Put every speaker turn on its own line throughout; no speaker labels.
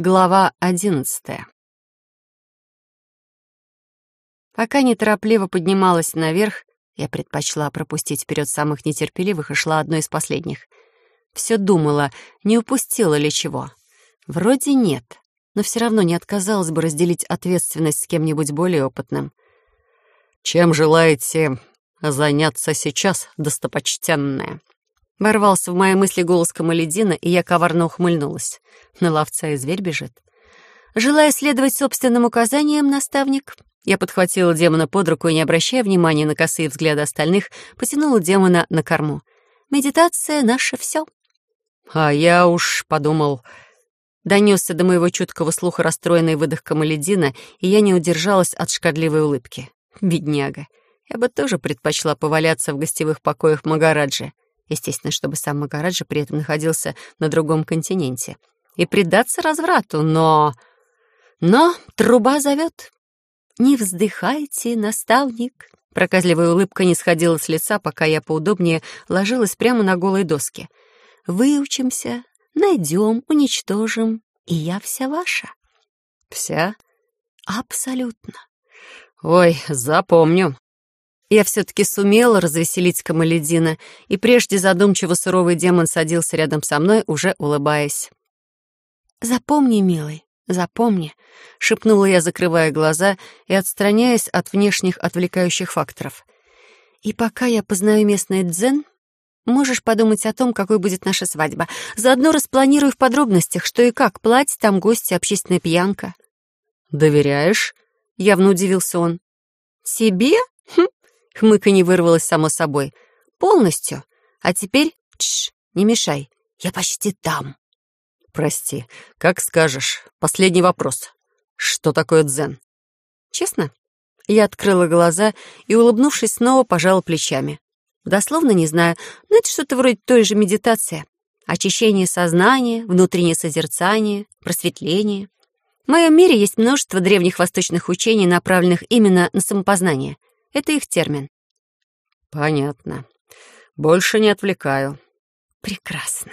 Глава одиннадцатая. Пока неторопливо поднималась наверх, я предпочла пропустить вперед самых нетерпеливых и шла одной из последних. Все думала, не упустила ли чего. Вроде нет, но все равно не отказалась бы разделить ответственность с кем-нибудь более опытным.
«Чем желаете заняться сейчас, достопочтенная?»
Ворвался в мои мысли голос Камаледина, и я коварно ухмыльнулась. На ловца и зверь бежит. Желая следовать собственным указаниям, наставник, я подхватила демона под руку и, не обращая внимания на косые взгляды остальных, потянула демона на корму. Медитация — наше все.
А я уж подумал...
Донесся до моего чуткого слуха расстроенный выдох Камаледина, и я не удержалась от шкодливой улыбки. Бедняга. Я бы тоже предпочла поваляться в гостевых покоях Магараджи. Естественно, чтобы сам Магараджа при этом находился на другом континенте. И предаться разврату, но... Но труба зовет. «Не вздыхайте, наставник!» Проказливая улыбка не сходила с лица, пока я поудобнее ложилась прямо на голые доски. «Выучимся, найдем, уничтожим, и я вся ваша».
«Вся?»
«Абсолютно».
«Ой, запомню»,
я все-таки сумела развеселить Камаледина, и прежде задумчиво суровый демон садился рядом со мной, уже улыбаясь. «Запомни, милый, запомни», — шепнула я, закрывая глаза и отстраняясь от внешних отвлекающих факторов. «И пока я познаю местный дзен, можешь подумать о том, какой будет наша свадьба. Заодно распланирую в подробностях, что и как, платье, там гости, общественная пьянка».
«Доверяешь?» — явно удивился он.
«Себе? Хм, Хмыканье вырвалось само собой. «Полностью. А теперь... Тш, не мешай. Я почти там».
«Прости. Как скажешь. Последний вопрос. Что такое дзен?»
«Честно?» Я открыла глаза и, улыбнувшись, снова пожала плечами. Дословно не знаю, но это что-то вроде той же медитации. Очищение сознания, внутреннее созерцание, просветление. В моем мире есть множество древних восточных учений, направленных именно на самопознание — это их термин.
Понятно. Больше не отвлекаю.
Прекрасно.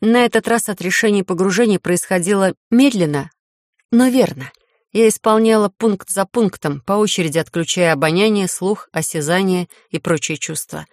На этот раз от решения погружения происходило медленно, но верно. Я исполняла пункт за пунктом, по очереди отключая обоняние, слух, осязание и прочие чувства.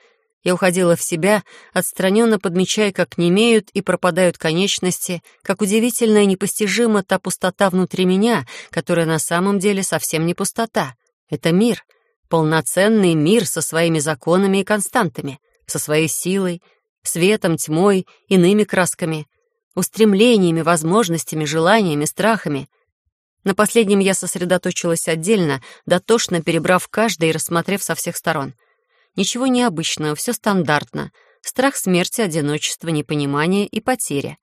Я уходила в себя, отстраненно подмечая, как немеют и пропадают конечности, как удивительно и непостижима та пустота внутри меня, которая на самом деле совсем не пустота. Это мир, полноценный мир со своими законами и константами, со своей силой, светом, тьмой, иными красками, устремлениями, возможностями, желаниями, страхами. На последнем я сосредоточилась отдельно, дотошно перебрав каждый и рассмотрев со всех сторон. Ничего необычного, все стандартно. Страх смерти, одиночество, непонимание и потеря.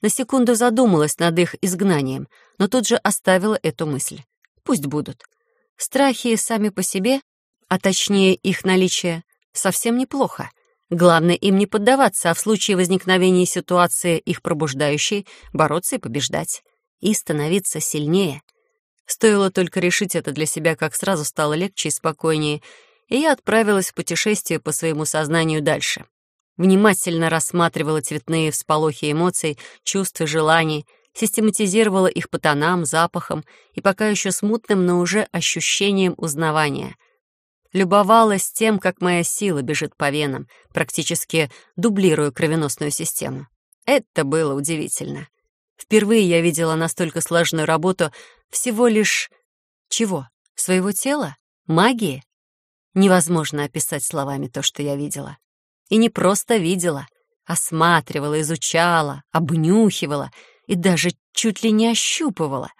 На секунду задумалась над их изгнанием, но тут же оставила эту мысль. Пусть будут. Страхи сами по себе, а точнее их наличие, совсем неплохо. Главное им не поддаваться, а в случае возникновения ситуации, их пробуждающей, бороться и побеждать. И становиться сильнее. Стоило только решить это для себя, как сразу стало легче и спокойнее, и я отправилась в путешествие по своему сознанию дальше. Внимательно рассматривала цветные всполохи эмоций, чувств и желаний, систематизировала их по тонам, запахам и пока еще смутным, но уже ощущением узнавания. Любовалась тем, как моя сила бежит по венам, практически дублируя кровеносную систему. Это было удивительно. Впервые я видела настолько сложную работу всего лишь... Чего? Своего тела? Магии? Невозможно описать словами то, что я видела. И не просто видела, осматривала, изучала, обнюхивала — и даже чуть ли не ощупывала.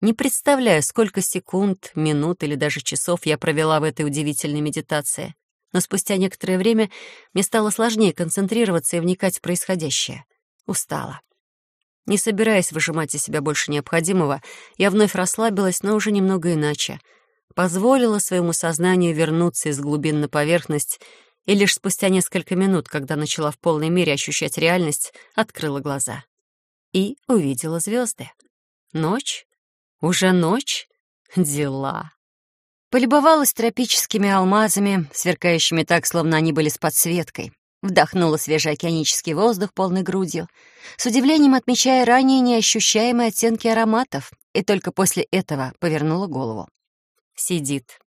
Не представляю, сколько секунд, минут или даже часов я провела в этой удивительной медитации. Но спустя некоторое время мне стало сложнее концентрироваться и вникать в происходящее. Устала. Не собираясь выжимать из себя больше необходимого, я вновь расслабилась, но уже немного иначе. Позволила своему сознанию вернуться из глубин на поверхность и лишь спустя несколько минут, когда начала в полной мере ощущать реальность, открыла глаза и увидела звезды. Ночь? Уже ночь? Дела. Полюбовалась тропическими алмазами, сверкающими так, словно они были с подсветкой. Вдохнула свежий океанический воздух полной грудью, с удивлением отмечая ранее неощущаемые оттенки ароматов, и только после этого повернула голову. Сидит,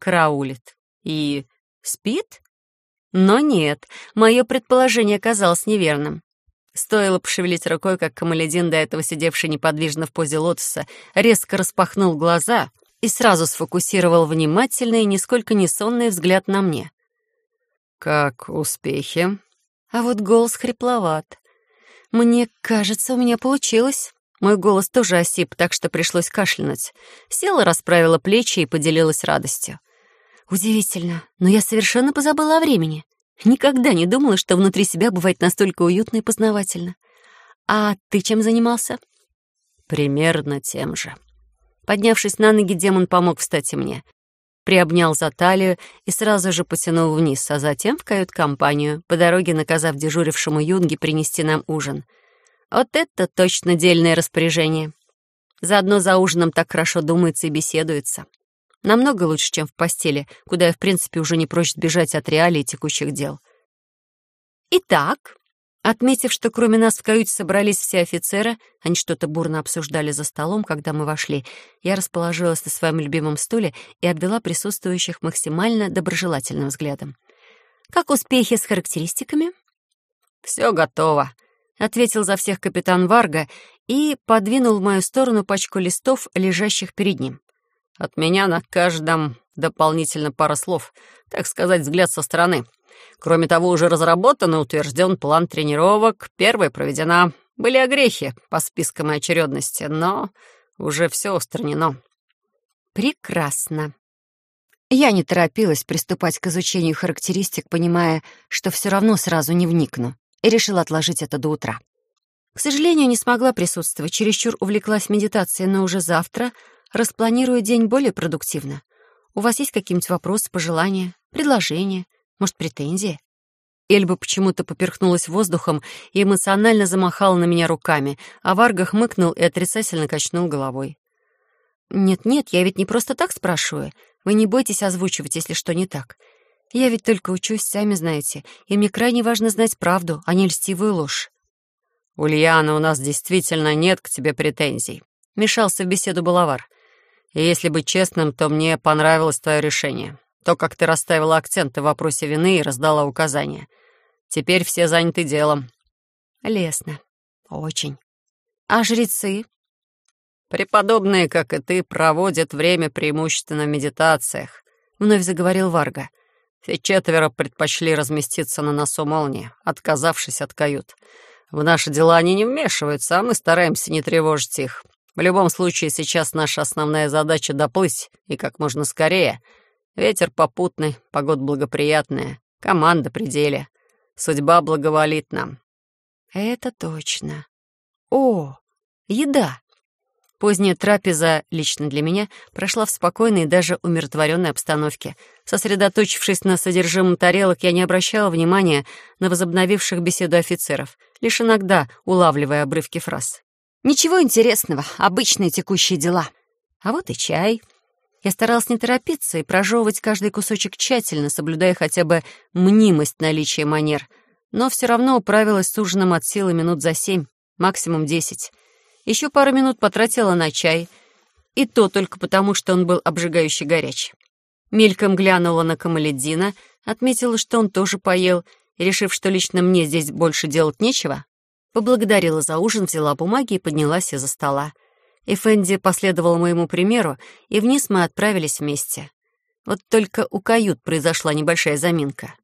караулит и спит? Но нет, мое предположение оказалось неверным. Стоило пошевелить рукой, как Камаледин, до этого сидевший неподвижно в позе лотоса, резко распахнул глаза и сразу сфокусировал внимательный и нисколько не сонный взгляд на мне.
«Как успехи?»
А вот голос хрипловат. «Мне кажется, у меня получилось». Мой голос тоже осип, так что пришлось кашлянуть. Села, расправила плечи и поделилась радостью. Удивительно, но я совершенно позабыла о времени. Никогда не думала, что внутри себя бывает настолько уютно и познавательно. А ты чем занимался?
Примерно тем же.
Поднявшись на ноги, демон помог встать и мне. Приобнял за талию и сразу же потянул вниз, а затем в кают-компанию, по дороге наказав дежурившему юнге принести нам ужин. Вот это точно дельное распоряжение. Заодно за ужином так хорошо думается и беседуется. Намного лучше, чем в постели, куда я, в принципе, уже не прочь сбежать от реалий текущих дел. Итак, отметив, что кроме нас в каюте собрались все офицеры, они что-то бурно обсуждали за столом, когда мы вошли, я расположилась на своем любимом стуле и обвела присутствующих максимально доброжелательным взглядом. «Как успехи с характеристиками?»
«Все готово», — ответил за всех капитан Варга и подвинул в мою сторону пачку листов, лежащих перед ним. От меня на каждом дополнительно пара слов, так сказать, взгляд со стороны. Кроме того, уже разработан и утвержден план тренировок. Первая проведена. Были огрехи по спискам и очередности, но уже все устранено.
Прекрасно. Я не торопилась приступать к изучению характеристик, понимая, что все равно сразу не вникну, и решила отложить это до утра. К сожалению, не смогла присутствовать, чересчур увлеклась медитацией, но уже завтра Распланирую день более продуктивно. У вас есть какие-нибудь вопросы, пожелания, предложения, может, претензии?» Эльба почему-то поперхнулась воздухом и эмоционально замахала на меня руками, а Варга хмыкнул и отрицательно качнул головой. «Нет-нет, я ведь не просто так спрашиваю. Вы не бойтесь озвучивать, если что не так. Я ведь только учусь, сами знаете, и мне крайне важно знать правду, а не льстивую ложь».
«Ульяна, у нас действительно нет к тебе претензий», — мешался в беседу Балавар. И если быть честным, то мне понравилось твое решение. То, как ты расставила акценты в вопросе вины и раздала указания. Теперь все заняты делом.
Лесно. Очень. А жрецы?
Преподобные, как и ты, проводят время преимущественно в медитациях, вновь заговорил Варга. Все четверо предпочли разместиться на носу молнии, отказавшись от кают. В наши дела они не вмешиваются, а мы стараемся не тревожить их. В любом случае, сейчас наша основная задача — доплыть, и как можно скорее. Ветер попутный, погода благоприятная, команда при деле. Судьба благоволит нам.
Это точно. О, еда. Поздняя трапеза, лично для меня, прошла в спокойной и даже умиротворенной обстановке. Сосредоточившись на содержимом тарелок, я не обращала внимания на возобновивших беседу офицеров, лишь иногда улавливая обрывки фраз. Ничего интересного, обычные текущие дела. А вот и чай. Я старалась не торопиться и прожевывать каждый кусочек тщательно, соблюдая хотя бы мнимость наличия манер. Но все равно управилась с ужином от силы минут за семь, максимум десять. Еще пару минут потратила на чай. И то только потому, что он был обжигающе горячий. Мельком глянула на Камаледдина, отметила, что он тоже поел, и, решив, что лично мне здесь больше делать нечего, Поблагодарила за ужин, взяла бумаги и поднялась из-за стола. И Фэнди последовал моему примеру, и вниз мы отправились вместе. Вот только у кают произошла небольшая заминка.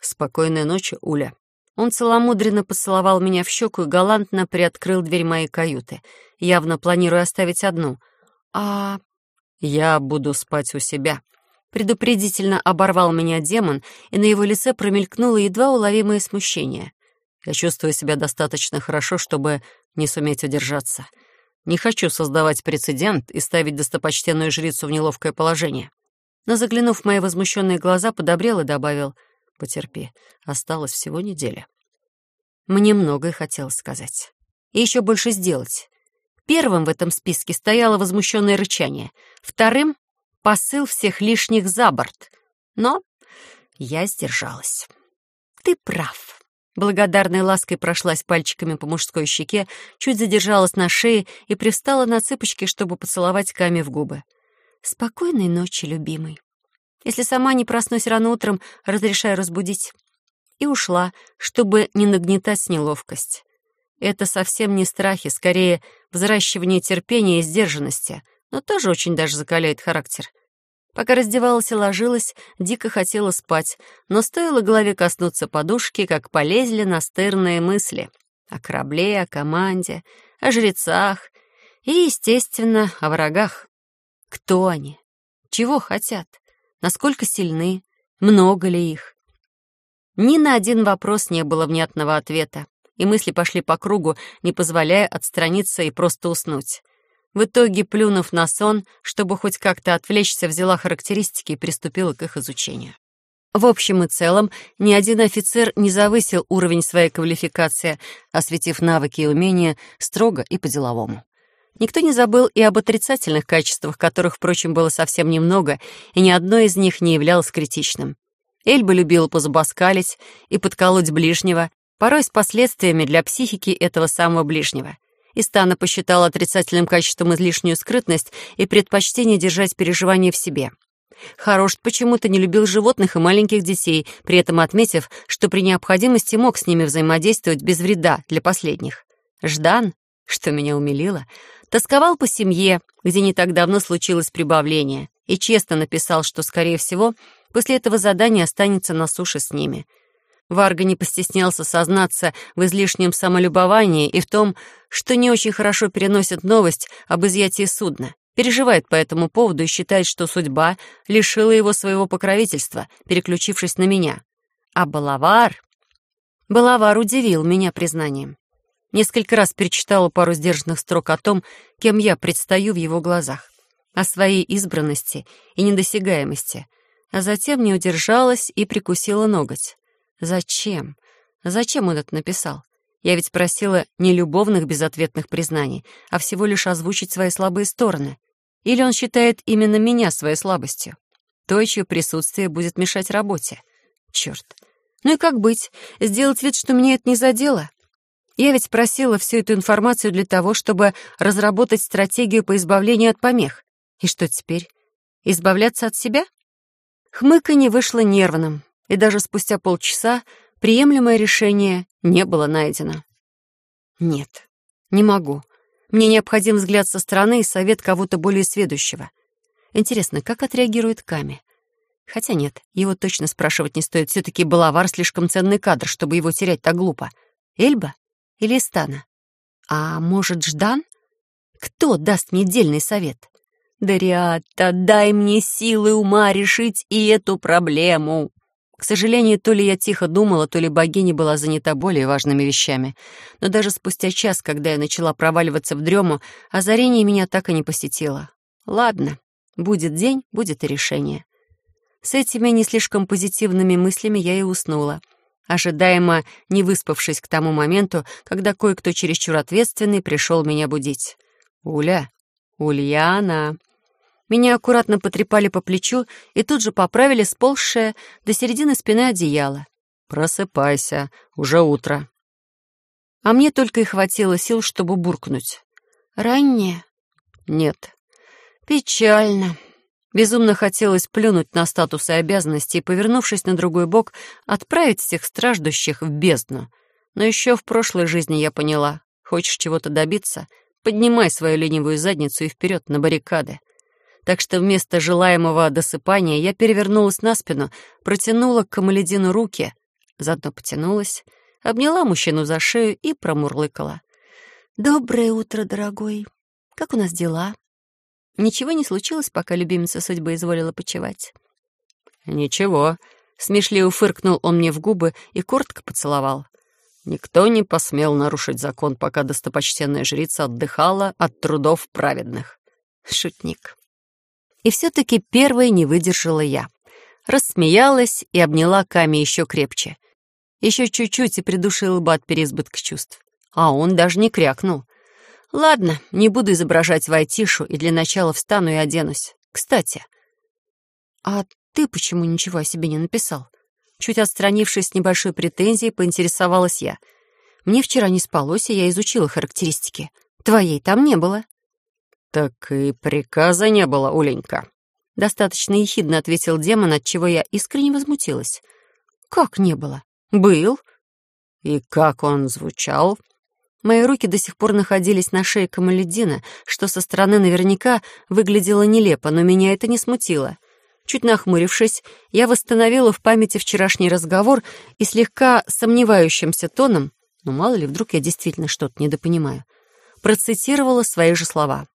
«Спокойной ночи, Уля».
Он целомудренно поцеловал меня в щеку и галантно приоткрыл дверь моей каюты, явно планируя оставить одну. «А...»
«Я буду спать у себя»,
Предупредительно оборвал меня демон, и на его лице промелькнуло едва уловимое смущение.
Я чувствую себя достаточно хорошо, чтобы не суметь удержаться. Не хочу создавать прецедент и ставить достопочтенную жрицу в неловкое положение. Но, заглянув в мои возмущенные глаза, подобрел и добавил, «Потерпи, осталось всего неделя».
Мне многое хотелось сказать. И еще больше сделать. Первым в этом списке стояло возмущенное рычание. Вторым — посыл всех лишних за борт. Но я сдержалась. ты прав». Благодарной лаской прошлась пальчиками по мужской щеке, чуть задержалась на шее и привстала на цыпочки, чтобы поцеловать Каме в губы. «Спокойной ночи, любимый. Если сама не проснусь рано утром, разрешаю разбудить». И ушла, чтобы не нагнетать неловкость. Это совсем не страхи, скорее взращивание терпения и сдержанности, но тоже очень даже закаляет характер. Пока раздевалась и ложилась, дико хотела спать, но стоило голове коснуться подушки, как полезли настырные мысли. О корабле, о команде, о жрецах и, естественно, о врагах. Кто они? Чего хотят? Насколько сильны? Много ли их? Ни на один вопрос не было внятного ответа и мысли пошли по кругу, не позволяя отстраниться и просто уснуть. В итоге, плюнув на сон, чтобы хоть как-то отвлечься, взяла характеристики и приступила к их изучению. В общем и целом, ни один офицер не завысил уровень своей квалификации, осветив навыки и умения строго и по-деловому. Никто не забыл и об отрицательных качествах, которых, впрочем, было совсем немного, и ни одно из них не являлось критичным. Эльба любила позабаскалить и подколоть ближнего, порой с последствиями для психики этого самого ближнего. Истана посчитала отрицательным качеством излишнюю скрытность и предпочтение держать переживания в себе. Хорош почему-то не любил животных и маленьких детей, при этом отметив, что при необходимости мог с ними взаимодействовать без вреда для последних. Ждан, что меня умилило, тосковал по семье, где не так давно случилось прибавление, и честно написал, что, скорее всего, после этого задания останется на суше с ними — Варга не постеснялся сознаться в излишнем самолюбовании и в том, что не очень хорошо переносит новость об изъятии судна, переживает по этому поводу и считает, что судьба лишила его своего покровительства, переключившись на меня. А Балавар... Балавар удивил меня признанием. Несколько раз перечитала пару сдержанных строк о том, кем я предстаю в его глазах, о своей избранности и недосягаемости, а затем не удержалась и прикусила ноготь. Зачем? Зачем он это написал? Я ведь просила не любовных безответных признаний, а всего лишь озвучить свои слабые стороны. Или он считает именно меня своей слабостью? То, чье присутствие будет мешать работе. Черт. Ну и как быть? Сделать вид, что мне это не задело? Я ведь просила всю эту информацию для того, чтобы разработать стратегию по избавлению от помех. И что теперь? Избавляться от себя? Хмыканье вышло нервным, и даже спустя полчаса приемлемое решение не было найдено. Нет, не могу. Мне необходим взгляд со стороны и совет кого-то более сведущего. Интересно, как отреагирует Ками? Хотя нет, его точно спрашивать не стоит. Все-таки Балавар слишком ценный кадр, чтобы его терять так глупо. Эльба или Стана? А может, Ждан? Кто даст мне дельный совет? Дариатта, дай мне силы ума решить и эту проблему. К сожалению, то ли я тихо думала, то ли богиня была занята более важными вещами. Но даже спустя час, когда я начала проваливаться в дрему, озарение меня так и не посетило. Ладно, будет день, будет и решение. С этими не слишком позитивными мыслями я и уснула, ожидаемо не выспавшись к тому моменту, когда кое-кто чересчур ответственный пришел меня будить. «Уля! Ульяна!» Меня аккуратно потрепали по плечу и тут же поправили сползшее до середины спины одеяло. «Просыпайся, уже утро». А мне только и хватило сил, чтобы буркнуть. «Раннее?» «Нет». «Печально». Безумно хотелось плюнуть на статус и обязанности и, повернувшись на другой бок, отправить всех страждущих в бездну. Но еще в прошлой жизни я поняла, хочешь чего-то добиться, поднимай свою ленивую задницу и вперед на баррикады так что вместо желаемого досыпания я перевернулась на спину, протянула к Камаледину руки, заодно потянулась, обняла мужчину за шею и промурлыкала. «Доброе утро, дорогой. Как у нас дела?» Ничего не случилось, пока любимица судьбы изволила почевать.
«Ничего», — смешливо фыркнул он мне в губы и коротко поцеловал. Никто не посмел нарушить закон, пока достопочтенная жрица отдыхала от трудов праведных.
Шутник. И все-таки первой не выдержала я. Рассмеялась и обняла Ками еще крепче. Еще чуть-чуть и придушила бы от переизбытка чувств. А он даже не крякнул. Ладно, не буду изображать Вайтишу и для начала встану и оденусь. Кстати, а ты почему ничего о себе не написал? Чуть отстранившись с небольшой претензией, поинтересовалась я. Мне вчера не спалось, и я изучила характеристики. Твоей там не было.
«Так и приказа не было, Уленька», —
достаточно ехидно ответил демон, от чего я искренне возмутилась. «Как не было? Был».
«И как он звучал?»
Мои руки до сих пор находились на шее Камаледина, что со стороны наверняка выглядело нелепо, но меня это не смутило. Чуть нахмурившись, я восстановила в памяти вчерашний разговор и слегка сомневающимся тоном, ну мало ли, вдруг я действительно что-то недопонимаю, процитировала свои же слова.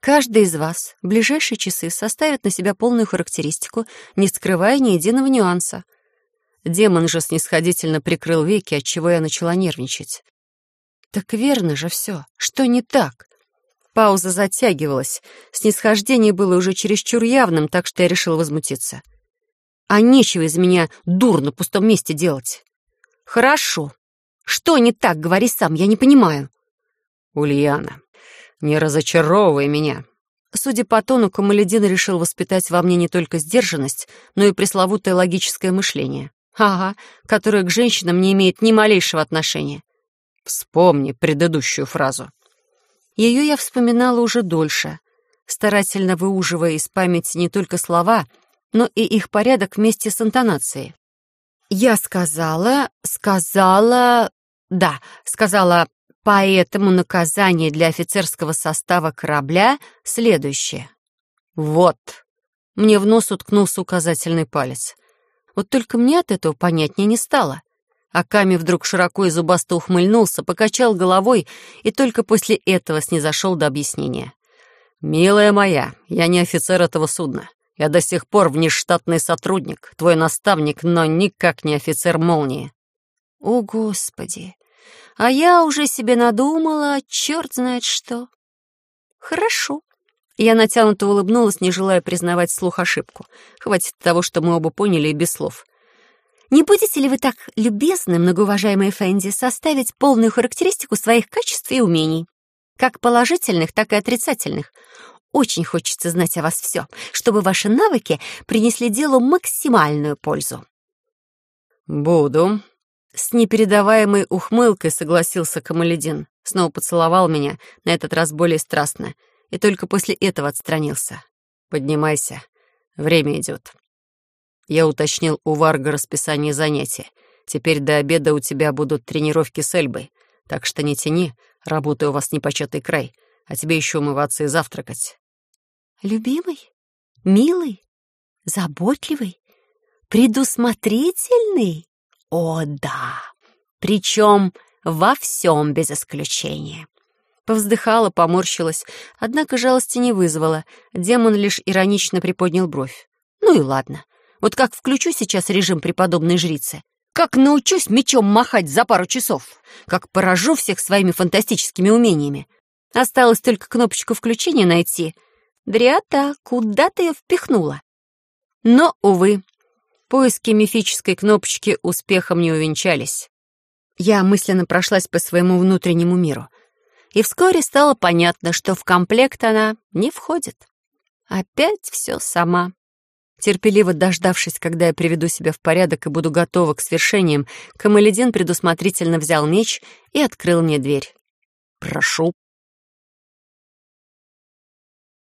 «Каждый из вас в ближайшие часы составит на себя полную характеристику, не скрывая ни единого нюанса». Демон же снисходительно прикрыл веки, отчего я начала нервничать. «Так верно же все. Что не так?» Пауза затягивалась. Снисхождение было уже чересчур явным, так что я решила возмутиться. «А нечего из меня дур на пустом месте делать». «Хорошо. Что не так, говори сам, я не понимаю».
«Ульяна, не разочаровывай меня».
Судя по тону, Камаледин решил воспитать во мне не только сдержанность, но и пресловутое логическое мышление. Ага, которое к женщинам не имеет ни малейшего отношения.
Вспомни предыдущую фразу.
Ее я вспоминала уже дольше, старательно выуживая из памяти не только слова, но и их порядок вместе с интонацией. Я сказала, сказала, да, сказала, поэтому наказание для офицерского состава корабля следующее. Вот. Мне в нос уткнулся указательный палец. Вот только мне от этого понятнее не стало. А Ками вдруг широко и зубасто ухмыльнулся, покачал головой и только после этого снизошел до объяснения. «Милая моя, я не офицер этого судна. Я до сих пор внештатный сотрудник, твой наставник, но никак не офицер молнии». «О, Господи! А я уже себе надумала, черт знает что». «Хорошо». Я натянуто улыбнулась, не желая признавать слух ошибку. Хватит того, что мы оба поняли и без слов. Не будете ли вы так любезны, многоуважаемый Фэнди, составить полную характеристику своих качеств и умений? Как положительных, так и отрицательных. Очень хочется знать о вас все, чтобы ваши навыки принесли делу максимальную пользу.
«Буду», — с непередаваемой ухмылкой согласился Камаледин. Снова поцеловал меня, на этот раз более страстно, и только после этого отстранился. «Поднимайся, время идет». Я уточнил у Варга расписание занятий. Теперь до обеда у тебя будут тренировки с Эльбой. Так что не тяни, работы у вас непочатый край, а тебе еще умываться и завтракать.
Любимый? Милый? Заботливый? Предусмотрительный? О, да! Причем во всем без исключения. Повздыхала, поморщилась, однако жалости не вызвала. Демон лишь иронично приподнял бровь. Ну и ладно. Вот как включу сейчас режим преподобной жрицы, как научусь мечом махать за пару часов, как поражу всех своими фантастическими умениями. Осталось только кнопочку включения найти. Дриата, куда ты ее впихнула? Но, увы, поиски мифической кнопочки успехом не увенчались. Я мысленно прошлась по своему внутреннему миру, и вскоре стало понятно, что в комплект она не входит. Опять все сама. Терпеливо дождавшись, когда я приведу себя в порядок и буду готова к свершениям, Камаледин предусмотрительно взял меч и открыл мне дверь.
«Прошу».